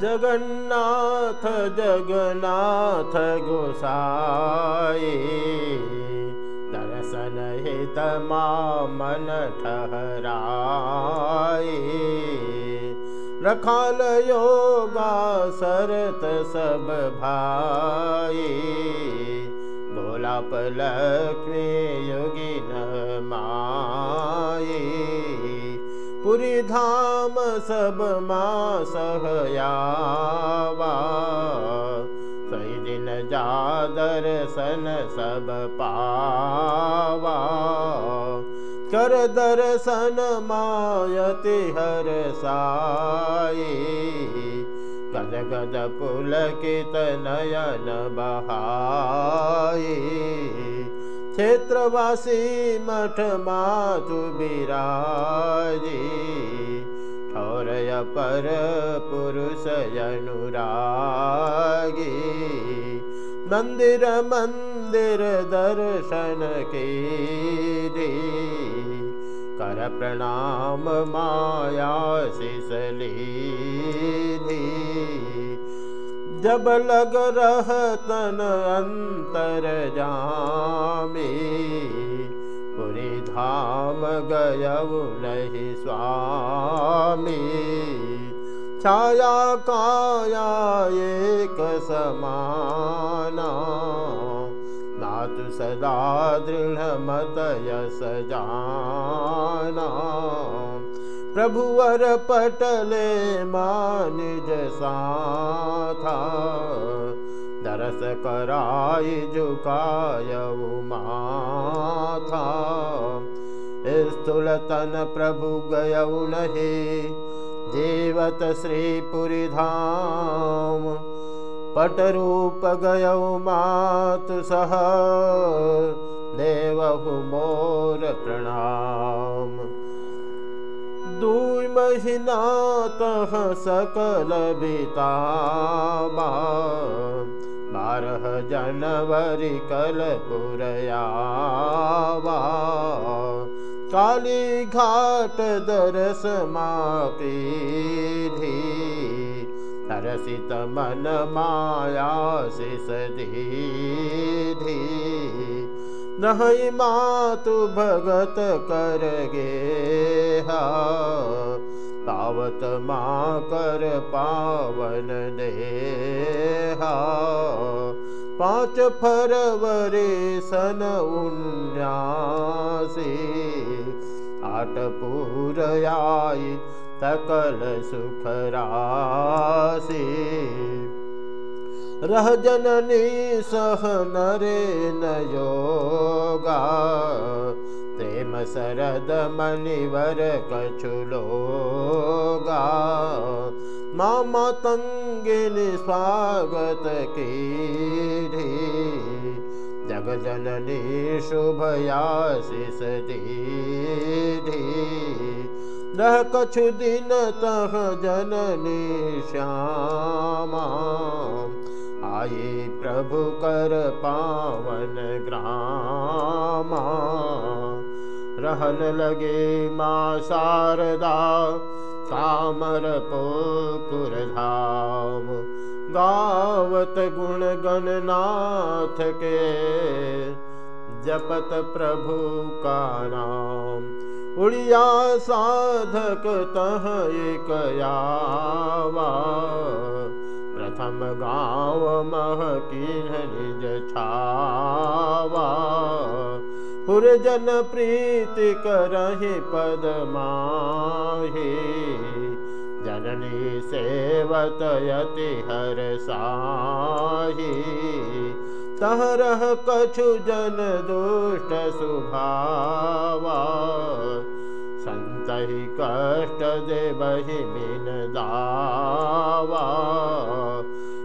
जगन्नाथ जगन्नाथ गोसाई। दर्शन हित मन ठहराए रखाल योगा सरत सब भाई। गोलाप लक्ष्मी योगी न पुरी धाम सब माँ सहयावा। सही दिन जा दर्शन सब पावा। कर दर्शन मायति हर साई। गद गद पुलकित नयन बहाई क्षेत्रवासी मठ मातु विराजी ठौरय पर पुरुष अनुरागी मंदिर मंदिर दर्शन के कर प्रणाम माया शिशली जब लग रह तन अंतर जामी पुरी धाम गय नहीं स्वामी। छाया काया एक समाना नातु सदा दृढ़ मत यस जाना प्रभुवर पटले मानिज साथा दरस कराई झुकाय माथा। स्थूल तन प्रभु गय नहीं जीवत श्रीपुरी धाम। पटरूप गय मातु सह देवहु मोर प्रणाम दुई महीना तह सकल बिताबा बारह जनवरी कल घाट दरस मापी तरसित मन माया शिष धी नहीं मातु भगत कर गे तावत माँ कर पावन दे पाँच फरवरी सन उन्यासी। आठ पूर आई सकल सुख राशि रह जननी सह नरे न योगा। प्रेम शरद मणिवर कछुलोगा मामा तंगिनी स्वागत की जग जननी शुभयाशिष दी रह कछु दिन तह जननी श्यामा आये प्रभु कर पावन ग्रामा। रहन लगे माँ शारदा कामर पोकुर धाम। गावत गुण गणनाथ के जपत प्रभु का नाम। उड़िया साधक तह एक यावा गाँव मह निज छावा पुरजन प्रीति करहि पद माही। जननी सेवत यति हर साही। तहरह कछु जन दुष्ट सुभावा। संतहि कष्ट देवहि बिन दावा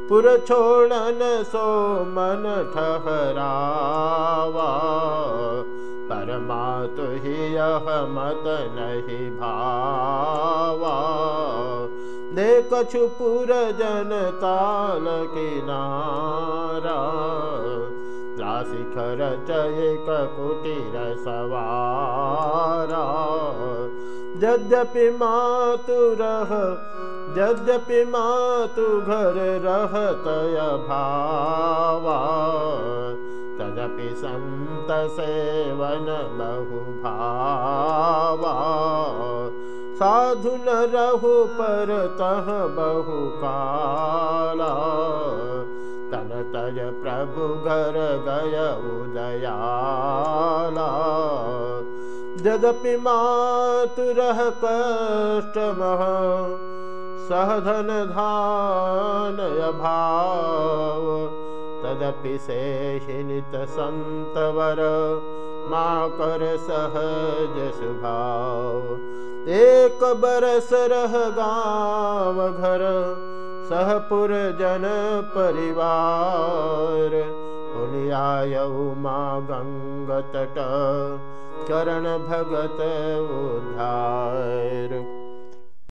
पुर छोड़न सो मन ठहरावा परमा ही यह मत नहीं भावा। देख छुपुर जन ताल किनारा राशि खरच एक कुटीर सवारा। यद्यपि मातुरः यद्यपि मातु घर रहतय भावा तदपि सन्त सेवन बहु भावा। साधु न रहु परतः बहु काला तन तज प्रभु घर गय उदयाला। यद्यपि मातुरः कष्टमः सहधन धानय भाव तदपि शेषिनित सन्तवर मा कर सहज स्वभाव। एक बरस रह गाँव घर सहपुर जन परिवार। पुलियायऊ माँ भगत उधार